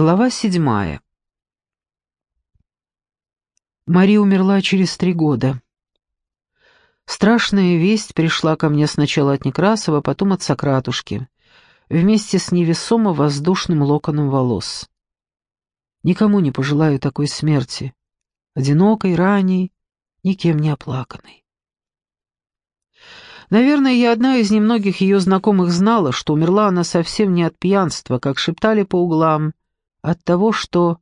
Глава седьмая. Мария умерла через три года. Страшная весть пришла ко мне сначала от Некрасова, потом от Сократушки, вместе с невесомо воздушным локоном волос. Никому не пожелаю такой смерти, одинокой, ранней, никем не оплаканной. Наверное, я одна из немногих ее знакомых знала, что умерла она совсем не от пьянства, как шептали по углам, от того, что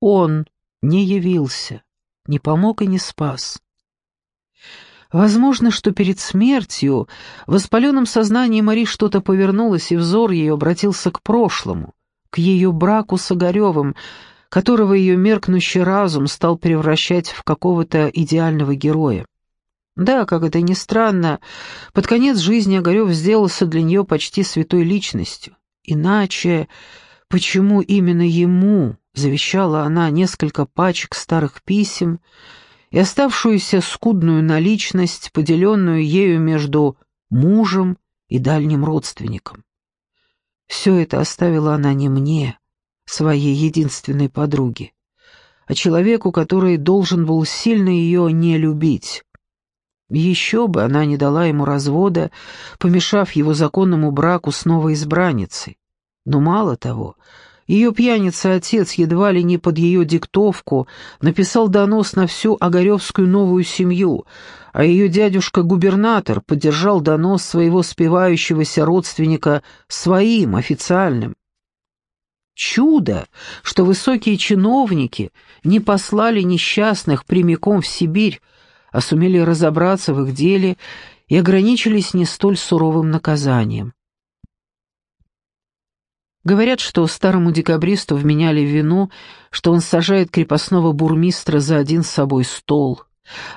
он не явился, не помог и не спас. Возможно, что перед смертью в воспаленном сознании Мари что-то повернулось, и взор ее обратился к прошлому, к ее браку с Огаревым, которого ее меркнущий разум стал превращать в какого-то идеального героя. Да, как это ни странно, под конец жизни Огарев сделался для нее почти святой личностью. Иначе почему именно ему завещала она несколько пачек старых писем и оставшуюся скудную наличность, поделенную ею между мужем и дальним родственником? Все это оставила она не мне, своей единственной подруге, а человеку, который должен был сильно ее не любить. Еще бы она не дала ему развода, помешав его законному браку с новой избранницей. Но мало того, ее пьяница-отец едва ли не под ее диктовку написал донос на всю Огаревскую новую семью, а ее дядюшка-губернатор поддержал донос своего спивающегося родственника своим, официальным. Чудо, что высокие чиновники не послали несчастных прямиком в Сибирь, а сумели разобраться в их деле и ограничились не столь суровым наказанием. Говорят, что старому декабристу вменяли вину, что он сажает крепостного бурмистра за один с собой стол.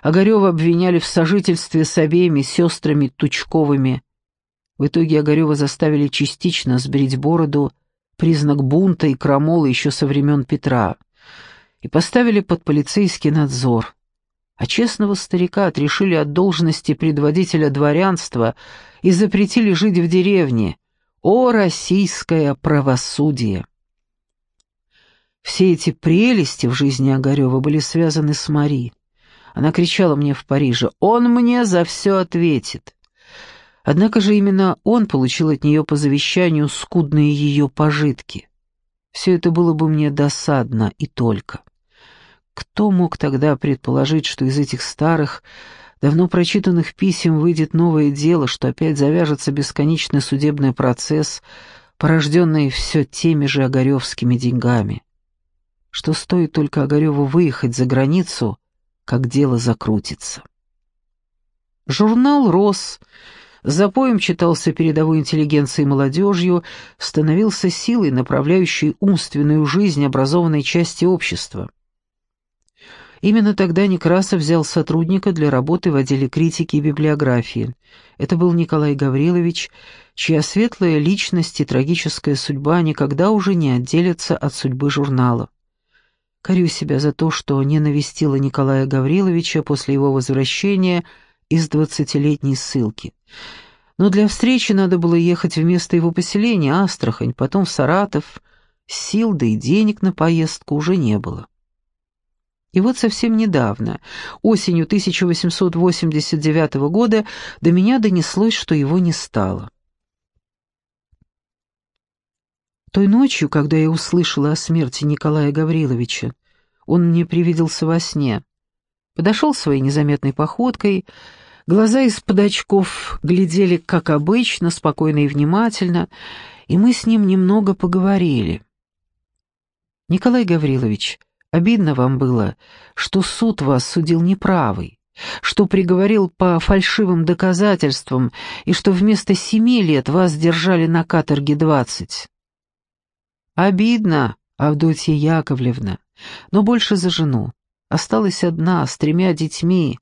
Огарева обвиняли в сожительстве с обеими сестрами Тучковыми. В итоге Огарева заставили частично сбрить бороду, признак бунта и крамолы еще со времен Петра, и поставили под полицейский надзор. А честного старика отрешили от должности предводителя дворянства и запретили жить в деревне — о, российское правосудие! Все эти прелести в жизни Огарева были связаны с Мари. Она кричала мне в Париже, «Он мне за все ответит». Однако же именно он получил от нее по завещанию скудные ее пожитки. Все это было бы мне досадно и только. Кто мог тогда предположить, что из этих старых, давно прочитанных писем выйдет новое дело, что опять завяжется бесконечный судебный процесс, порожденный все теми же Огаревскими деньгами. Что стоит только Огареву выехать за границу, как дело закрутится. Журнал «Рос» запоем читался передовой интеллигенцией и молодежью, становился силой, направляющей умственную жизнь образованной части общества. Именно тогда Некрасов взял сотрудника для работы в отделе критики и библиографии. Это был Николай Гаврилович, чья светлая личность и трагическая судьба никогда уже не отделятся от судьбы журнала. Корю себя за то, что не навестила Николая Гавриловича после его возвращения из двадцатилетней ссылки. Но для встречи надо было ехать в место его поселения, Астрахань, потом в Саратов. Сил да и денег на поездку уже не было. И вот совсем недавно, осенью 1889 года, до меня донеслось, что его не стало. Той ночью, когда я услышала о смерти Николая Гавриловича, он мне привиделся во сне. Подошел своей незаметной походкой, глаза из-под очков глядели, как обычно, спокойно и внимательно, и мы с ним немного поговорили. «Николай Гаврилович, Обидно вам было, что суд вас судил неправый, что приговорил по фальшивым доказательствам и что вместо семи лет вас держали на каторге двадцать. Обидно, Авдотья Яковлевна, но больше за жену. Осталась одна, с тремя детьми.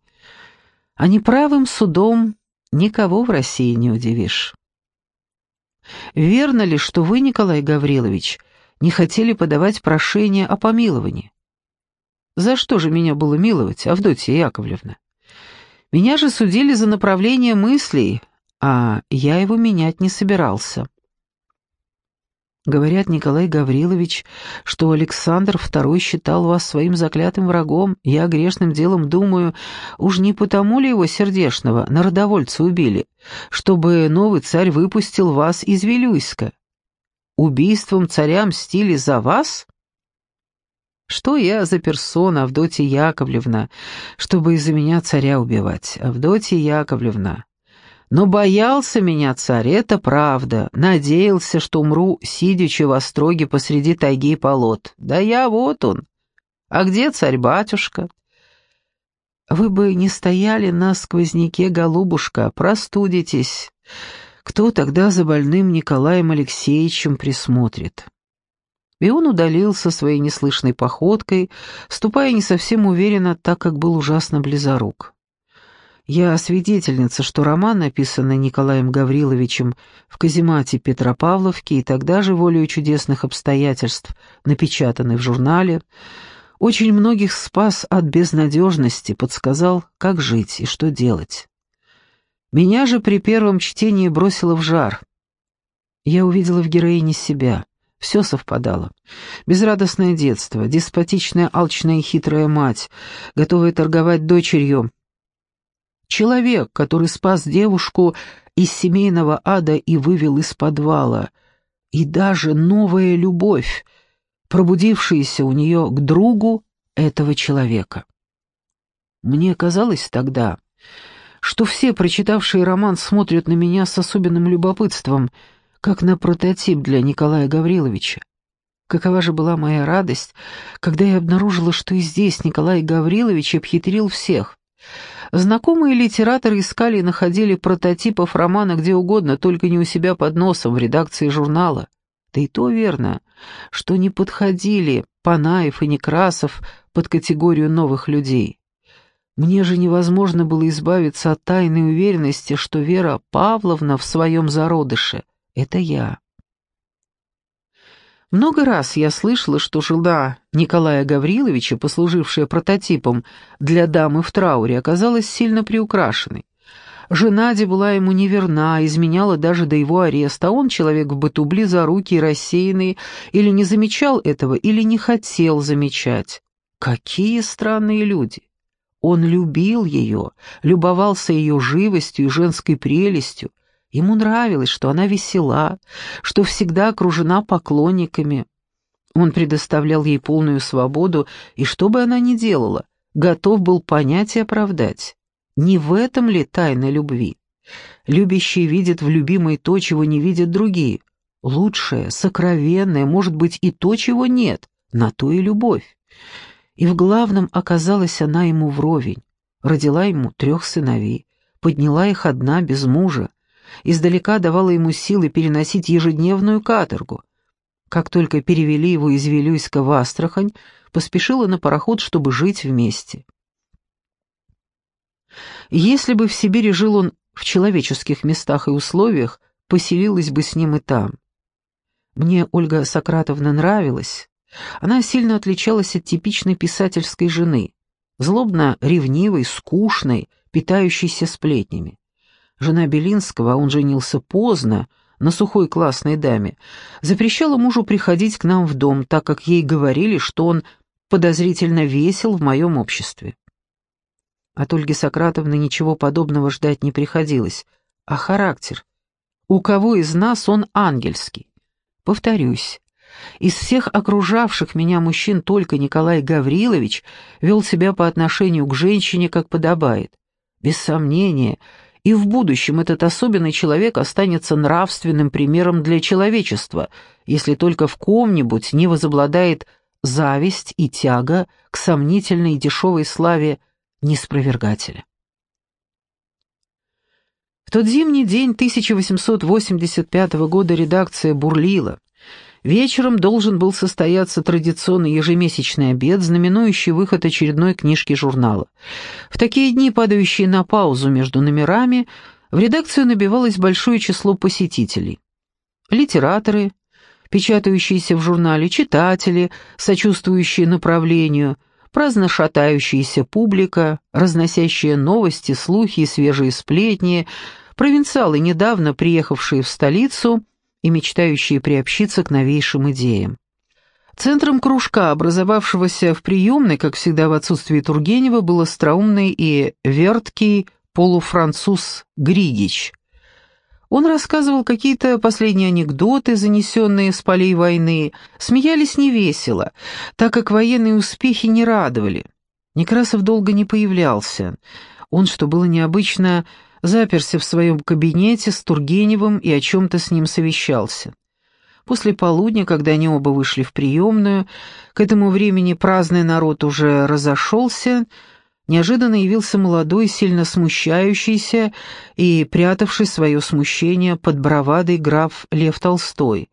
А неправым судом никого в России не удивишь. Верно ли, что вы, Николай Гаврилович, не хотели подавать прошение о помиловании? За что же меня было миловать, Авдотья Яковлевна? Меня же судили за направление мыслей, а я его менять не собирался. Говорят, Николай Гаврилович, что Александр II считал вас своим заклятым врагом. Я грешным делом думаю, уж не потому ли его сердешного народовольца убили, чтобы новый царь выпустил вас из Вилюйска? Убийством царя мстили за вас? Что я за персона, Авдотья Яковлевна, чтобы из-за меня царя убивать? Авдотья Яковлевна, но боялся меня царь, это правда. Надеялся, что умру, сидячи в остроге посреди тайги и полот. Да я вот он. А где царь-батюшка? Вы бы не стояли на сквозняке, голубушка, простудитесь. Кто тогда за больным Николаем Алексеевичем присмотрит? И он удалился своей неслышной походкой, ступая не совсем уверенно, так как был ужасно близорук. Я свидетельница, что роман, написанный Николаем Гавриловичем в каземате Петропавловки и тогда же волею чудесных обстоятельств, напечатанный в журнале, очень многих спас от безнадежности, подсказал, как жить и что делать. Меня же при первом чтении бросило в жар. Я увидела в героине себя. Все совпадало. Безрадостное детство, деспотичная, алчная и хитрая мать, готовая торговать дочерью, Человек, который спас девушку из семейного ада и вывел из подвала. И даже новая любовь, пробудившаяся у нее к другу этого человека. Мне казалось тогда, что все, прочитавшие роман, смотрят на меня с особенным любопытством, как на прототип для Николая Гавриловича. Какова же была моя радость, когда я обнаружила, что и здесь Николай Гаврилович обхитрил всех. Знакомые литераторы искали и находили прототипов романа где угодно, только не у себя под носом, в редакции журнала. Да и то верно, что не подходили Панаев и Некрасов под категорию новых людей. Мне же невозможно было избавиться от тайной уверенности, что Вера Павловна в своем зародыше — это я. Много раз я слышала, что жена Николая Гавриловича, послужившая прототипом для дамы в трауре, оказалась сильно приукрашенной. Жена Ди была ему неверна, изменяла даже до его ареста, а он, человек в быту близорукий, рассеянный, или не замечал этого, или не хотел замечать. Какие странные люди! Он любил ее, любовался ее живостью и женской прелестью, Ему нравилось, что она весела, что всегда окружена поклонниками. Он предоставлял ей полную свободу, и что бы она ни делала, готов был понять и оправдать. Не в этом ли тайна любви? Любящий видит в любимой то, чего не видят другие. Лучшее, сокровенное, может быть и то, чего нет, на то и любовь. И в главном оказалась она ему вровень. Родила ему трех сыновей, подняла их одна без мужа, издалека давала ему силы переносить ежедневную каторгу. Как только перевели его из Вилюйска в Астрахань, поспешила на пароход, чтобы жить вместе. Если бы в Сибири жил он в человеческих местах и условиях, поселилась бы с ним и там. Мне Ольга Сократовна нравилась. Она сильно отличалась от типичной писательской жены, злобно ревнивой, скучной, питающейся сплетнями. Жена Белинского, а он женился поздно, на сухой классной даме, запрещала мужу приходить к нам в дом, так как ей говорили, что он подозрительно весел в моем обществе. От Ольги Сократовны ничего подобного ждать не приходилось. А характер? У кого из нас он ангельский? Повторюсь, из всех окружавших меня мужчин только Николай Гаврилович вел себя по отношению к женщине, как подобает. Без сомнения, и в будущем этот особенный человек останется нравственным примером для человечества, если только в ком-нибудь не возобладает зависть и тяга к сомнительной и дешевой славе неспровергателя. В тот зимний день 1885 года редакция бурлила. Вечером должен был состояться традиционный ежемесячный обед, знаменующий выход очередной книжки журнала. В такие дни, падающие на паузу между номерами, в редакцию набивалось большое число посетителей. Литераторы, печатающиеся в журнале, читатели, сочувствующие направлению, праздно шатающаяся публика, разносящая новости, слухи и свежие сплетни, провинциалы, недавно приехавшие в столицу – и мечтающие приобщиться к новейшим идеям. Центром кружка, образовавшегося в приемной, как всегда в отсутствии Тургенева, был остроумный и верткий полуфранцуз Григич. Он рассказывал какие-то последние анекдоты, занесенные с полей войны, смеялись невесело, так как военные успехи не радовали. Некрасов долго не появлялся. Он, что было необычно, заперся в своем кабинете с Тургеневым и о чем-то с ним совещался. После полудня, когда они оба вышли в приемную, к этому времени праздный народ уже разошелся, неожиданно явился молодой, сильно смущающийся и прятавший свое смущение под бравадой граф Лев Толстой.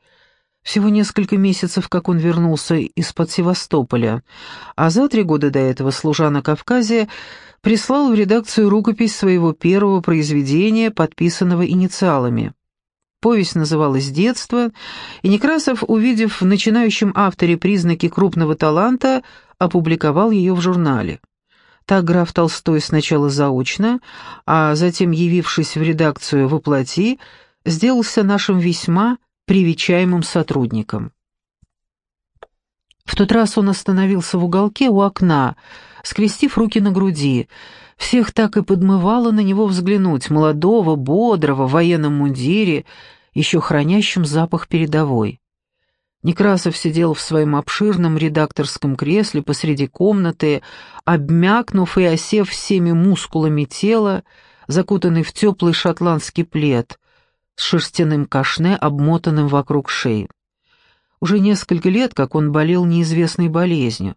Всего несколько месяцев, как он вернулся из-под Севастополя, а за три года до этого, служа на Кавказе, прислал в редакцию рукопись своего первого произведения, подписанного инициалами. Повесть называлась «Детство», и Некрасов, увидев в начинающем авторе признаки крупного таланта, опубликовал ее в журнале. Так граф Толстой сначала заочно, а затем, явившись в редакцию воплоти, сделался нашим весьма привечаемым сотрудником. В тот раз он остановился в уголке у окна, скрестив руки на груди. Всех так и подмывало на него взглянуть, молодого, бодрого, в военном мундире, еще хранящим запах передовой. Некрасов сидел в своем обширном редакторском кресле посреди комнаты, обмякнув и осев всеми мускулами тела, закутанный в теплый шотландский плед, с шерстяным кашне, обмотанным вокруг шеи. Уже несколько лет, как он болел неизвестной болезнью.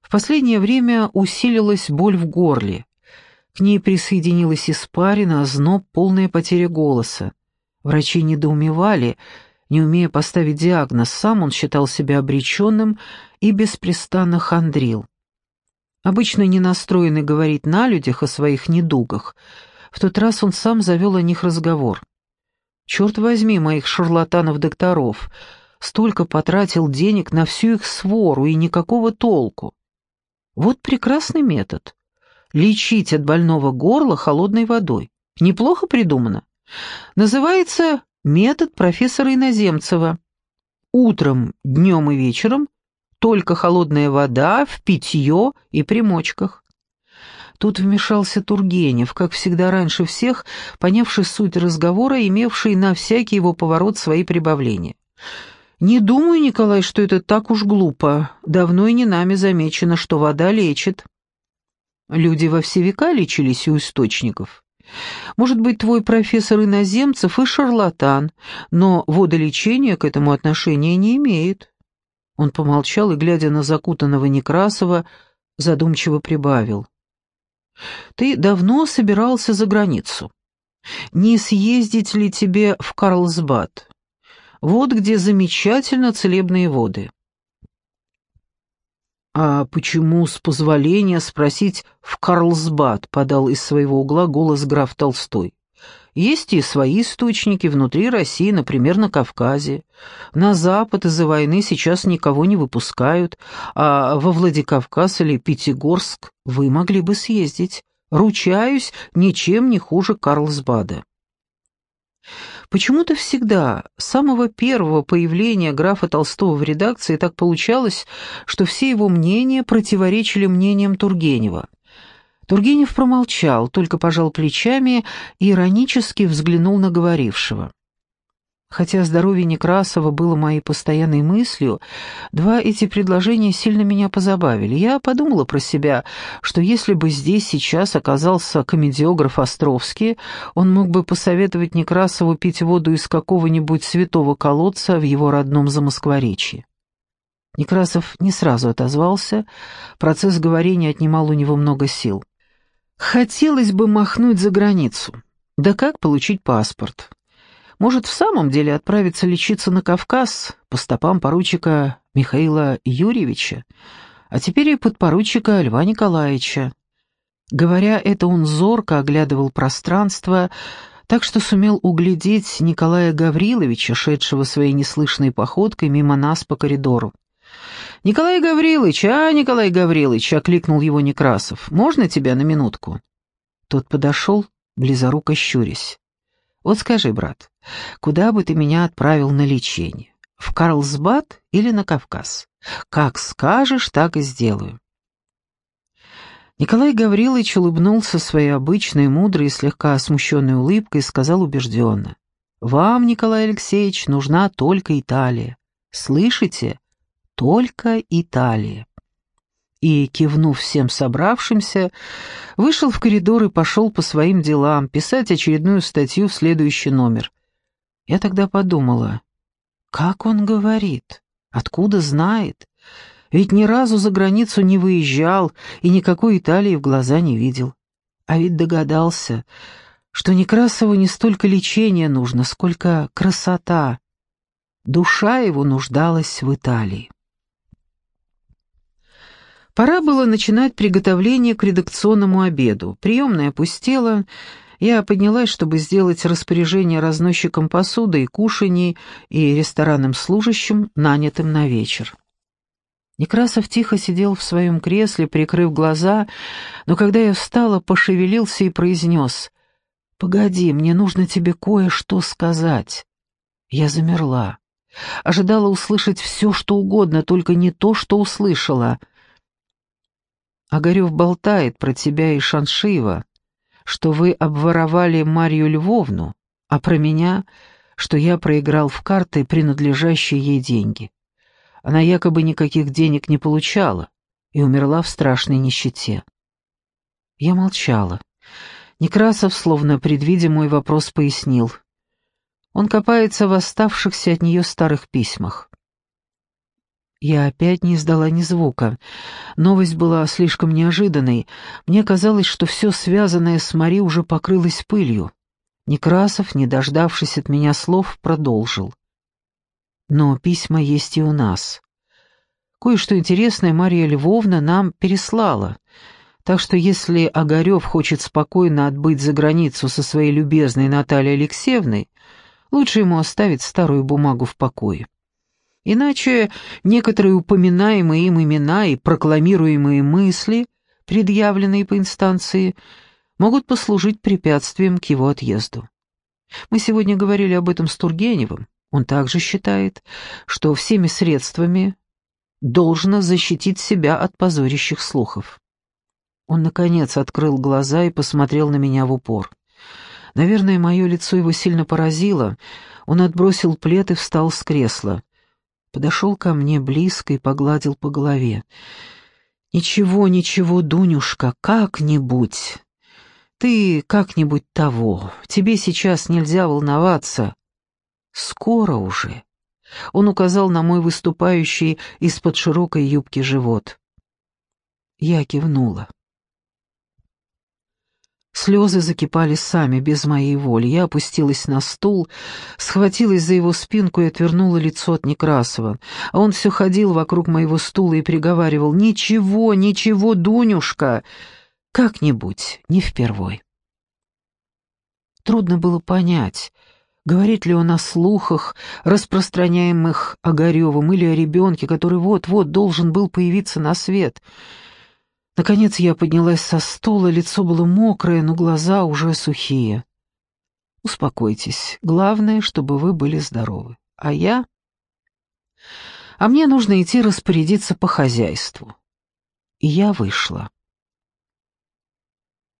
В последнее время усилилась боль в горле. К ней присоединилась испарина, озноб, полная потеря голоса. Врачи недоумевали, не умея поставить диагноз, сам он считал себя обреченным и беспрестанно хандрил. Обычно не настроенный говорить на людях о своих недугах, в тот раз он сам завел о них разговор. «Черт возьми моих шарлатанов-докторов, столько потратил денег на всю их свору и никакого толку. Вот прекрасный метод. Лечить от больного горла холодной водой. Неплохо придумано. Называется «Метод профессора Иноземцева». Утром, днем и вечером только холодная вода в питье и примочках. Тут вмешался Тургенев, как всегда раньше всех, понявший суть разговора, имевший на всякий его поворот свои прибавления. «Не думаю, Николай, что это так уж глупо. Давно и не нами замечено, что вода лечит». Люди во все века лечились у источников. Может быть, твой профессор иноземцев и шарлатан, но водолечение к этому отношения не имеет». Он помолчал и, глядя на закутанного Некрасова, задумчиво прибавил. «Ты давно собирался за границу. Не съездить ли тебе в Карлсбад? Вот где замечательно целебные воды». «А почему, с позволения спросить, в Карлсбад?» — подал из своего угла голос граф Толстой. «Есть и свои источники внутри России, например, на Кавказе. На Запад из-за войны сейчас никого не выпускают, а во Владикавказ или Пятигорск вы могли бы съездить. Ручаюсь, ничем не хуже Карлсбада». Почему-то всегда, с самого первого появления графа Толстого в редакции, так получалось, что все его мнения противоречили мнениям Тургенева. Тургенев промолчал, только пожал плечами и иронически взглянул на говорившего. Хотя здоровье Некрасова было моей постоянной мыслью, два эти предложения сильно меня позабавили. Я подумала про себя, что если бы здесь сейчас оказался комедиограф Островский, он мог бы посоветовать Некрасову пить воду из какого-нибудь святого колодца в его родном Замоскворечье. Некрасов не сразу отозвался, процесс говорения отнимал у него много сил. «Хотелось бы махнуть за границу. Да как получить паспорт?» Может, в самом деле отправиться лечиться на Кавказ по стопам поручика Михаила Юрьевича, а теперь и подпоручика Льва Николаевича. Говоря это, он зорко оглядывал пространство, так что сумел углядеть Николая Гавриловича, шедшего своей неслышной походкой мимо нас по коридору. «Николай Гаврилович, а, Николай Гаврилович!» — окликнул его Некрасов. «Можно тебя на минутку?» Тот подошел, близоруко щурясь. Вот скажи, брат, куда бы ты меня отправил на лечение? В Карлсбад или на Кавказ? Как скажешь, так и сделаю. Николай Гаврилович улыбнулся своей обычной, мудрой и слегка смущенной улыбкой и сказал убежденно. «Вам, Николай Алексеевич, нужна только Италия. Слышите? Только Италия». И, кивнув всем собравшимся, вышел в коридор и пошел по своим делам писать очередную статью в следующий номер. Я тогда подумала, как он говорит, откуда знает? Ведь ни разу за границу не выезжал и никакой Италии в глаза не видел. А ведь догадался, что Некрасову не столько лечения нужно, сколько красота. Душа его нуждалась в Италии. Пора было начинать приготовление к редакционному обеду. Приемная опустела, я поднялась, чтобы сделать распоряжение разносчикам посуды и кушаний и ресторанным служащим, нанятым на вечер. Некрасов тихо сидел в своем кресле, прикрыв глаза, но когда я встала, пошевелился и произнес «Погоди, мне нужно тебе кое-что сказать». Я замерла. Ожидала услышать все, что угодно, только не то, что услышала. Огарев болтает про тебя и Шаншива, что вы обворовали Марию Львовну, а про меня, что я проиграл в карты принадлежащие ей деньги. Она якобы никаких денег не получала и умерла в страшной нищете. Я молчала. Некрасов, словно предвидя мой вопрос, пояснил. Он копается в оставшихся от нее старых письмах. Я опять не издала ни звука. Новость была слишком неожиданной. Мне казалось, что все связанное с Мари уже покрылось пылью. Некрасов, не дождавшись от меня слов, продолжил. Но письма есть и у нас. Кое-что интересное Мария Львовна нам переслала. Так что если Огарев хочет спокойно отбыть за границу со своей любезной Натальей Алексеевной, лучше ему оставить старую бумагу в покое. Иначе некоторые упоминаемые им имена и прокламируемые мысли, предъявленные по инстанции, могут послужить препятствием к его отъезду. Мы сегодня говорили об этом с Тургеневым. Он также считает, что всеми средствами должно защитить себя от позорящих слухов. Он, наконец, открыл глаза и посмотрел на меня в упор. Наверное, мое лицо его сильно поразило. Он отбросил плед и встал с кресла. Подошел ко мне близко и погладил по голове. «Ничего, ничего, Дунюшка, как-нибудь. Ты как-нибудь того. Тебе сейчас нельзя волноваться. «Скоро уже». Он указал на мой выступающий из-под широкой юбки живот. Я кивнула. Слезы закипали сами, без моей воли. Я опустилась на стул, схватилась за его спинку и отвернула лицо от Некрасова. А он все ходил вокруг моего стула и приговаривал «Ничего, ничего, Дунюшка!» Как-нибудь, не впервой. Трудно было понять, Говорит ли он о слухах, распространяемых Огаревым, или о ребенке, который вот-вот должен был появиться на свет? Наконец я поднялась со стула, лицо было мокрое, но глаза уже сухие. Успокойтесь, главное, чтобы вы были здоровы. А я... А мне нужно идти распорядиться по хозяйству. И я вышла.